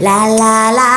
La la la.